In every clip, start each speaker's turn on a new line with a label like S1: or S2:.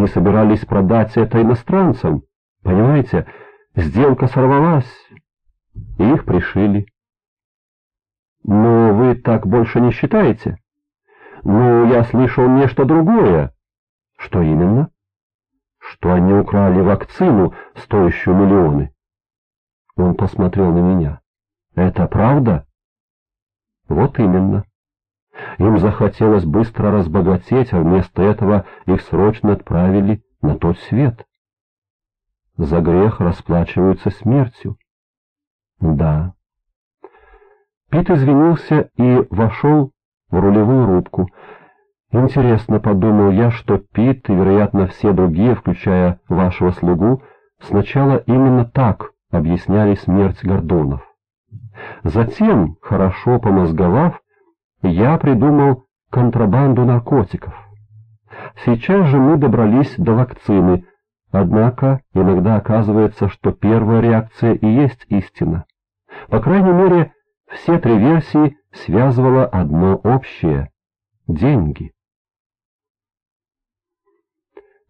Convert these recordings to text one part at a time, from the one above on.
S1: Они собирались продать это иностранцам. Понимаете, сделка сорвалась, и их пришили. Но вы так больше не считаете? Ну, я слышал нечто другое. Что именно? Что они украли вакцину, стоящую миллионы. Он посмотрел на меня. Это правда? Вот именно. Им захотелось быстро разбогатеть, а вместо этого их срочно отправили на тот свет. За грех расплачиваются смертью. Да. Пит извинился и вошел в рулевую рубку. Интересно, подумал я, что Пит и, вероятно, все другие, включая вашего слугу, сначала именно так объясняли смерть Гордонов. Затем, хорошо помозговав, я придумал контрабанду наркотиков. Сейчас же мы добрались до вакцины, однако иногда оказывается, что первая реакция и есть истина. По крайней мере, все три версии связывало одно общее — деньги.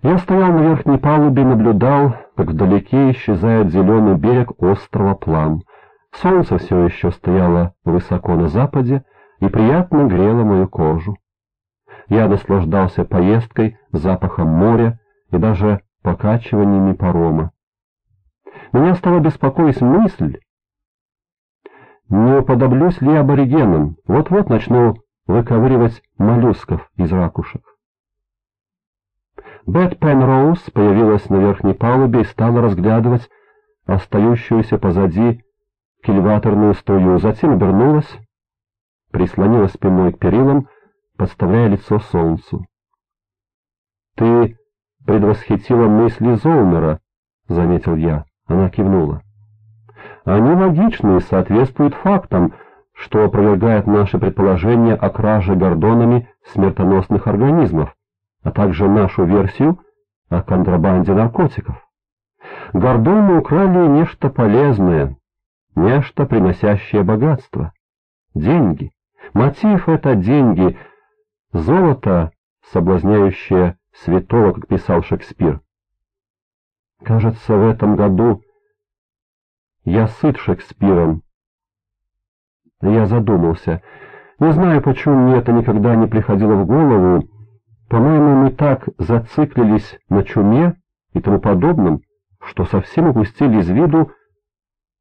S1: Я стоял на верхней палубе и наблюдал, как вдалеке исчезает зеленый берег острова Плам. Солнце все еще стояло высоко на западе и приятно грело мою кожу. Я наслаждался поездкой, запахом моря и даже покачиваниями парома. Меня стала беспокоить мысль, не уподоблюсь ли аборигенам, вот-вот начну выковыривать моллюсков из ракушек. Бет Пенроуз появилась на верхней палубе и стала разглядывать остающуюся позади кильваторную струю, затем обернулась, прислонилась спиной к перилам, подставляя лицо солнцу. — Ты предвосхитила мысли Золмера, — заметил я. Она кивнула. — Они логичны и соответствуют фактам, что опровергает наше предположение о краже гордонами смертоносных организмов а также нашу версию о контрабанде наркотиков. Гордоны украли нечто полезное, нечто, приносящее богатство. Деньги. Мотив — это деньги. Золото, соблазняющее святого, как писал Шекспир. Кажется, в этом году я сыт Шекспиром. Я задумался. Не знаю, почему мне это никогда не приходило в голову, по-моему, мы так зациклились на чуме и тому подобном, что совсем упустили из виду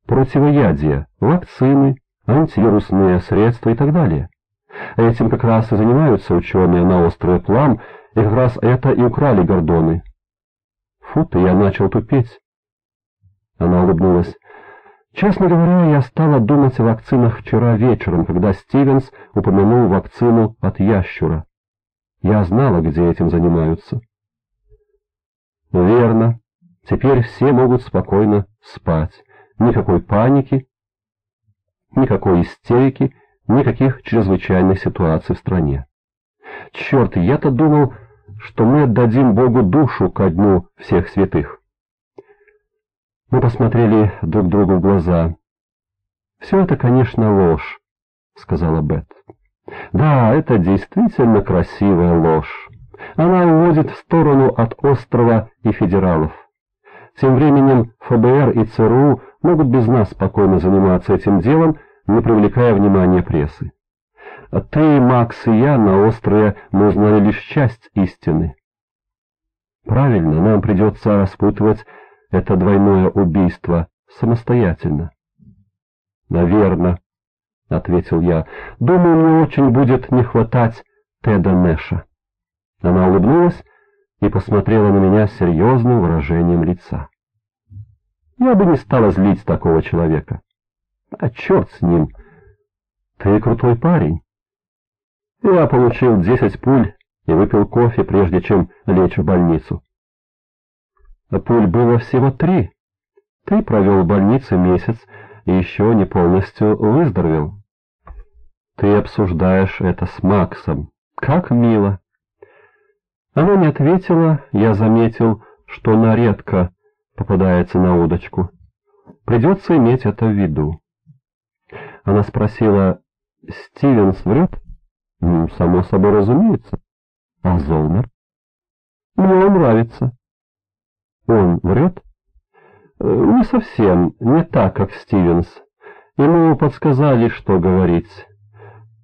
S1: противоядия, вакцины, антивирусные средства и так далее. Этим как раз и занимаются ученые на острове Плам, и как раз это и украли гордоны. Фу ты, я начал тупеть. Она улыбнулась. Честно говоря, я стала думать о вакцинах вчера вечером, когда Стивенс упомянул вакцину от ящура. Я знала, где этим занимаются. Верно. Теперь все могут спокойно спать. Никакой паники, никакой истерики, никаких чрезвычайных ситуаций в стране. Черт, я-то думал, что мы отдадим Богу душу ко дню всех святых. Мы посмотрели друг другу в глаза. «Все это, конечно, ложь», — сказала Бет. Да, это действительно красивая ложь. Она уводит в сторону от острова и федералов. Тем временем ФБР и ЦРУ могут без нас спокойно заниматься этим делом, не привлекая внимания прессы. Ты, Макс и я на острове мы узнали лишь часть истины. Правильно, нам придется распутывать это двойное убийство самостоятельно. Наверное. — ответил я. — Думаю, мне очень будет не хватать Теда Нэша. Она улыбнулась и посмотрела на меня с серьезным выражением лица. Я бы не стала злить такого человека. А черт с ним! Ты крутой парень. Я получил десять пуль и выпил кофе, прежде чем лечь в больницу. Пуль было всего три. Ты провел в больнице месяц и еще не полностью выздоровел. Ты обсуждаешь это с Максом. Как мило. Она не ответила, я заметил, что она редко попадается на удочку. Придется иметь это в виду. Она спросила, Стивенс врет? Ну, само собой разумеется. А Золмер? Мне он нравится. Он врет? Э, не совсем, не так, как Стивенс. Ему подсказали, что говорить.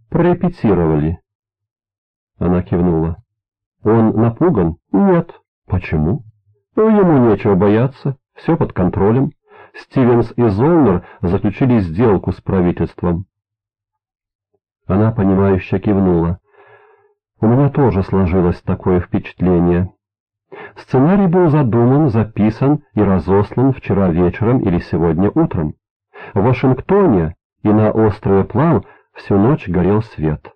S1: Прорепетировали. Она кивнула. Он напуган? Нет. Почему? Ну, ему нечего бояться, все под контролем. Стивенс и Золнер заключили сделку с правительством. Она, понимающе кивнула. У меня тоже сложилось такое впечатление. Сценарий был задуман, записан и разослан вчера вечером или сегодня утром. В Вашингтоне и на острове Плам всю ночь горел свет,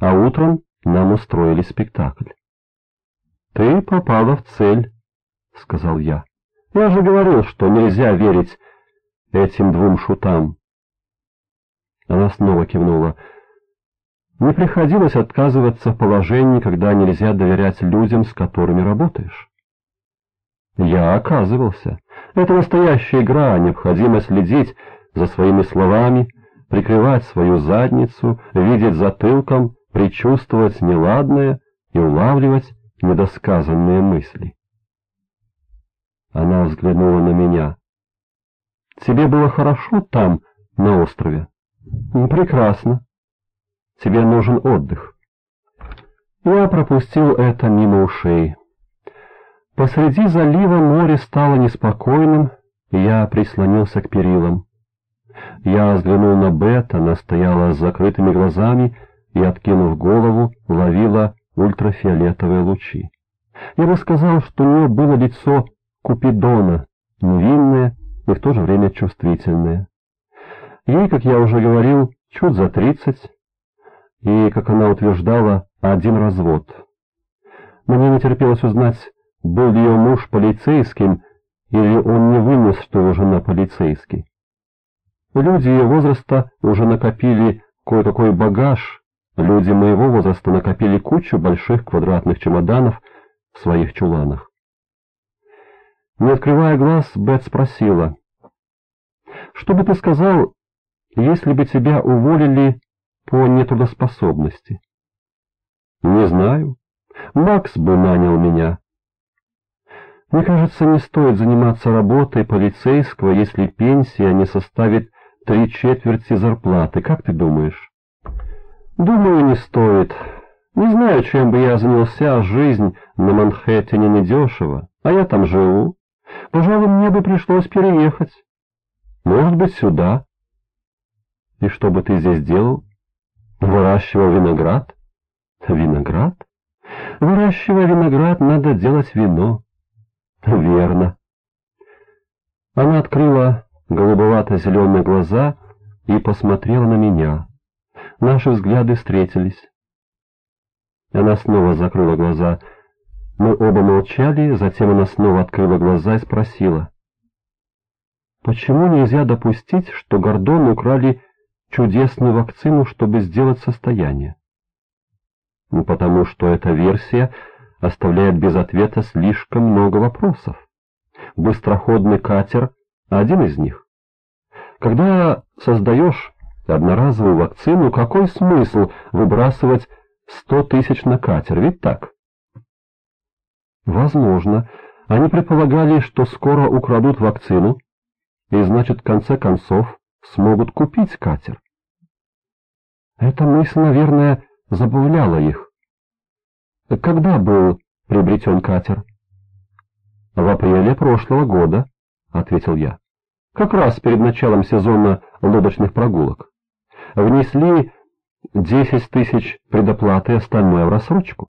S1: а утром нам устроили спектакль. «Ты попала в цель», — сказал я. «Я же говорил, что нельзя верить этим двум шутам». Она снова кивнула. Не приходилось отказываться в положении, когда нельзя доверять людям, с которыми работаешь. Я оказывался. Это настоящая игра, необходимо следить за своими словами, прикрывать свою задницу, видеть затылком, предчувствовать неладное и улавливать недосказанные мысли. Она взглянула на меня. «Тебе было хорошо там, на острове?» «Прекрасно. Тебе нужен отдых. Я пропустил это мимо ушей. Посреди залива море стало неспокойным, и я прислонился к перилам. Я взглянул на Бет, она стояла с закрытыми глазами и, откинув голову, ловила ультрафиолетовые лучи. Я бы сказал, что у нее было лицо Купидона, невинное и в то же время чувствительное. Ей, как я уже говорил, чуть за тридцать, и, как она утверждала, один развод. Мне не терпелось узнать, был ли ее муж полицейским, или он не вынес, что его жена полицейский. Люди ее возраста уже накопили кое-какой багаж, люди моего возраста накопили кучу больших квадратных чемоданов в своих чуланах. Не открывая глаз, Бет спросила, «Что бы ты сказал, если бы тебя уволили по нетрудоспособности. Не знаю. Макс бы нанял меня. Мне кажется, не стоит заниматься работой полицейского, если пенсия не составит три четверти зарплаты. Как ты думаешь? Думаю, не стоит. Не знаю, чем бы я занялся, жизнь на Манхэттене недешево, а я там живу. Пожалуй, мне бы пришлось переехать. Может быть, сюда. И что бы ты здесь делал? Выращивал виноград? Виноград? Выращивая виноград, надо делать вино. Верно. Она открыла голубовато-зеленые глаза и посмотрела на меня. Наши взгляды встретились. Она снова закрыла глаза. Мы оба молчали, затем она снова открыла глаза и спросила. «Почему нельзя допустить, что Гордоны украли чудесную вакцину, чтобы сделать состояние? Ну, потому что эта версия оставляет без ответа слишком много вопросов. Быстроходный катер – один из них. Когда создаешь одноразовую вакцину, какой смысл выбрасывать сто тысяч на катер, ведь так? Возможно. Они предполагали, что скоро украдут вакцину, и значит, в конце концов, смогут купить катер. Эта мысль, наверное, забавляла их. Когда был приобретен катер? В апреле прошлого года, ответил я. Как раз перед началом сезона лодочных прогулок. Внесли десять тысяч предоплаты, остальное в рассрочку.